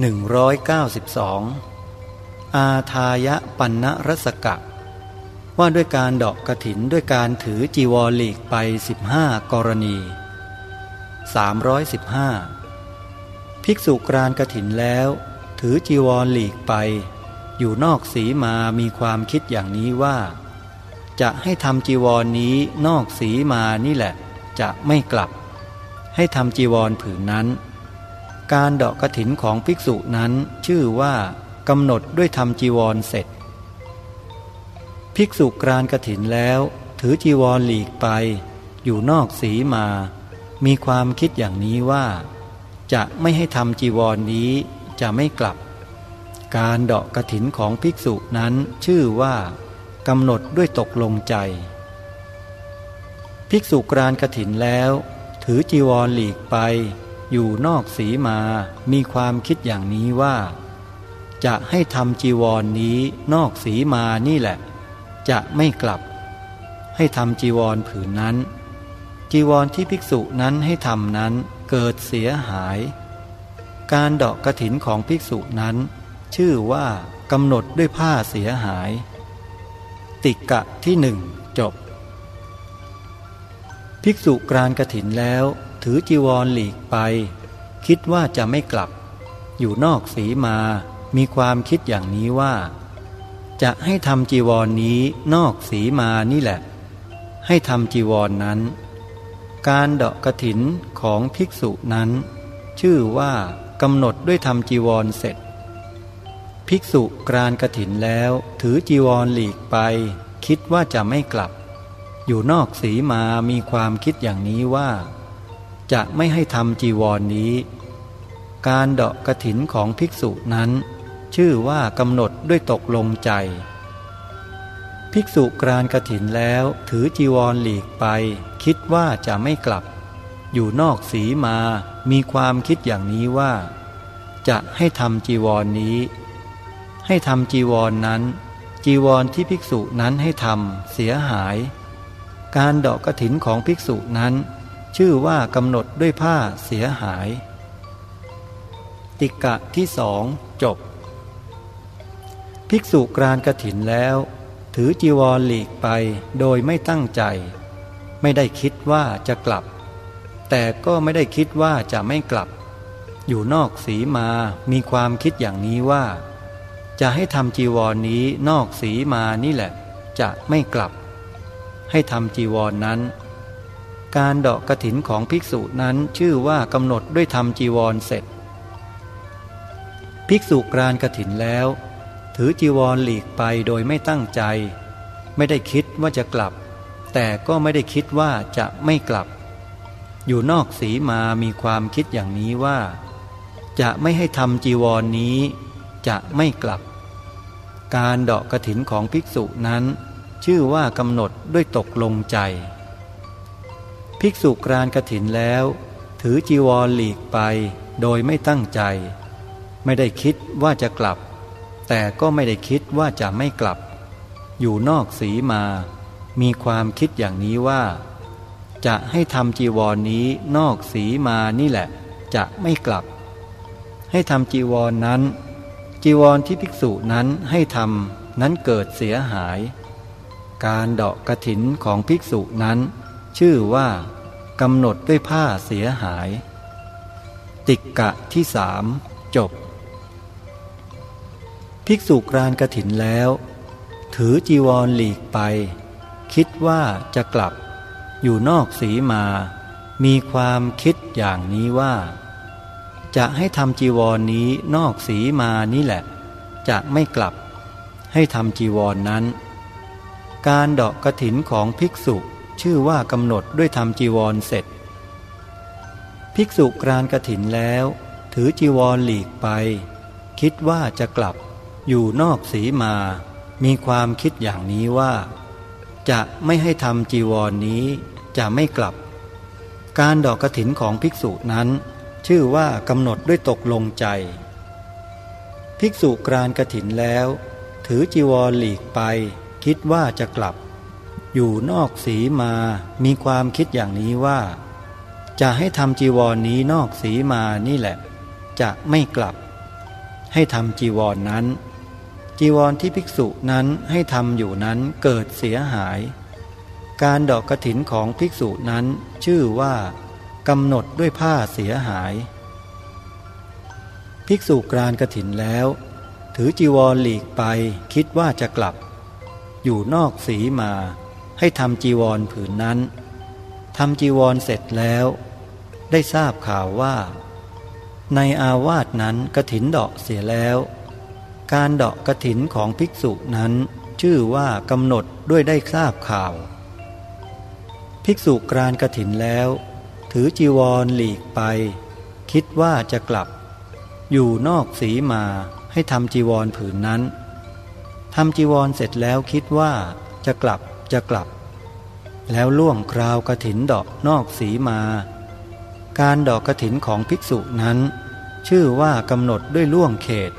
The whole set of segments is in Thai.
192 อาทายะปันนรสกะ ว่าด้วยการดอกกระถินด้วยการถือจีวรหลีกไป 15 กรณี 315 ภิกษุกรานกระถินแล้ว ถือจีวรหลีกไป อยู่นอกสีมามีความคิดอย่างนี้ว่า จะให้ทำจีวรนนี้นอกสีมานี่แหละ จะไม่กลับ ให้ทำจีวรผืนนั้น การดอกกระถินของภิกษุนั้นชื่อว่ากำหนดด้วยทำจีวรเสร็จ ภิกษุกรานกระถินแล้ว ถือจีวรหลีกไป อยู่นอกสีมา มีความคิดอย่างนี้ว่า จะไม่ให้ทำจีวรนนี้จะไม่กลับ การดอกกระถินของภิกษุนั้นชื่อว่ากำหนดด้วยตกลงใจ ภิกษุกรานกระถินแล้ว ถือจีวรหลีกไป อยู่นอกสีมามีความคิดอย่างนี้ว่า จะให้ทำจีวรนนี้นอกสีมานี่แหละ จะไม่กลับ ให้ทำจีวรผืนนั้น จีวรที่ภิกษุนั้นให้ทำนั้นเกิดเสียหาย การดอกกระถินของภิกษุนั้น ชื่อว่ากำหนดด้วยผ้าเสียหาย ติกะที่หนึ่งจบ ภิกษุกรานกระถินแล้ว ถือจีวรหลีกไป คิดว่าจะไม่กลับ อยู่นอกสีมา มีความคิดอย่างนี้ว่า จะให้ทำจีวรนนี้นอกสีมานี่แหละ ให้ทำจีวรนนั้น การเดาะกระถินของภิกษุนั้น ชื่อว่ากำหนดด้วยทำจีวรเสร็จ ภิกษุกรานกระถินแล้วถือจีวรหลีกไป คิดว่าจะไม่กลับ อยู่นอกสีมามีความคิดอย่างนี้ว่า จะไม่ให้ทำจีวรนนี้ การเดาะกระถินของภิกษุนั้น ชื่อว่ากำหนดด้วยตกลงใจ ภิกษุกรานกระถินแล้วถือจีวรหลีกไป คิดว่าจะไม่กลับ อยู่นอกสีมามีความคิดอย่างนี้ว่า จะให้ทำจีวรนนี้ ให้ทำจีวรนนั้น จีวรที่ภิกษุนั้นให้ทำเสียหาย การเดาะกระถินของภิกษุนั้น ชื่อว่ากำหนดด้วยผ้าเสียหาย ติกะที่สองจบ ภิกษุกรานกระถินแล้ว ถือจีวรหลีกไปโดยไม่ตั้งใจ ไม่ได้คิดว่าจะกลับ แต่ก็ไม่ได้คิดว่าจะไม่กลับ อยู่นอกสีมามีความคิดอย่างนี้ว่า จะให้ทำจีวรนนี้นอกสีมานี่แหละ จะไม่กลับ ให้ทำจีวรนนั้น การเดาะกระถินของภิกษุนั้นชื่อว่ากำหนดด้วยธรรมจีวรเสร็จ ภิกษุกรานกระถินแล้ว ถือจีวรหลีกไปโดยไม่ตั้งใจ ไม่ได้คิดว่าจะกลับ แต่ก็ไม่ได้คิดว่าจะไม่กลับ อยู่นอกสีมามีความคิดอย่างนี้ว่า จะไม่ให้ทำจีวรนนี้ จะไม่กลับ การเดาะกระถินของภิกษุนั้น ชื่อว่ากำหนดด้วยตกลงใจ ภิกษุกรานกระถินแล้ว ถือจีวรหลีกไปโดยไม่ตั้งใจ ไม่ได้คิดว่าจะกลับ แต่ก็ไม่ได้คิดว่าจะไม่กลับ อยู่นอกสีมา มีความคิดอย่างนี้ว่า จะให้ทำจีวรนนี้นอกสีมานี่แหละ จะไม่กลับ ให้ทำจีวรนนั้น จีวรที่ภิกษุนั้นให้ทำนั้นเกิดเสียหาย การเดาะกระถินของภิกษุนั้น ชื่อว่ากำหนดด้วยผ้าเสียหาย ติกกะที่สามจบ ภิกษุกรานกระถินแล้ว ถือจีวรหลีกไป คิดว่าจะกลับ อยู่นอกสีมา มีความคิดอย่างนี้ว่า จะให้ทำจีวรนนี้นอกสีมานี่แหละ จะไม่กลับ ให้ทำจีวรนนั้น การดอกกระถินของภิกษุ ชื่อว่ากำหนดด้วยทำจีวรเสร็จ ภิกษุกรานกระถินแล้ว ถือจีวรหลีกไป คิดว่าจะกลับอยู่นอกสีมา มีความคิดอย่างนี้ว่า จะไม่ให้ทำจีวรนนี้จะไม่กลับ การดอกกระถินของภิกษุนั้น ชื่อว่ากำหนดด้วยตกลงใจ ภิกษุกรานกระถินแล้ว ถือจีวรหลีกไป คิดว่าจะกลับ อยู่นอกสีมามีความคิดอย่างนี้ว่า จะให้ทำจีวรนนี้นอกสีมานี่แหละ จะไม่กลับ ให้ทำจีวรนนั้น จีวรที่ภิกษุนั้นให้ทำอยู่นั้นเกิดเสียหาย การดอกกระถินของภิกษุนั้นชื่อว่ากำหนดด้วยผ้าเสียหาย ภิกษุกรานกระถินแล้ว ถือจีวรหลีกไปคิดว่าจะกลับ อยู่นอกสีมา ให้ทำจีวรผืนนั้นทำจีวรเสร็จแล้ว ได้ทราบข่าวว่า ในอาวาสนั้นกระถินดอกเสียแล้ว การดอกกระถินของภิกษุนั้น ชื่อว่ากำหนดด้วยได้ทราบข่าว ภิกษุกรานกระถินแล้ว ถือจีวรหลีกไป คิดว่าจะกลับ อยู่นอกสีมาให้ทำจีวรผืนนั้นทำจีวรเสร็จแล้วคิดว่าจะกลับ จะกลับ แล้วล่วงคราวกระถินดอกนอกสีมา การดอกกระถินของภิกษุนั้น ชื่อว่ากำหนดด้วยล่วงเขต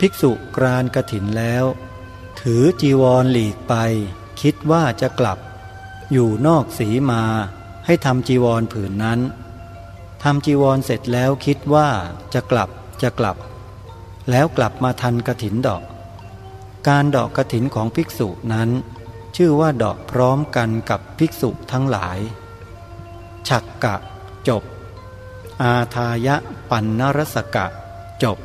ภิกษุกรานกระถินแล้ว ถือจีวรหลีกไป คิดว่าจะกลับ อยู่นอกสีมาให้ทำจีวรผืนนั้นทำจีวรเสร็จแล้วคิดว่าจะกลับจะกลับ แล้วกลับมาทันกระถินดอก การดอกกระถินของภิกษุนั้น ชื่อว่าดอกพร้อมกันกับภิกษุทั้งหลาย ฉักกะ จบ อาทายะปันนรสกะ จบ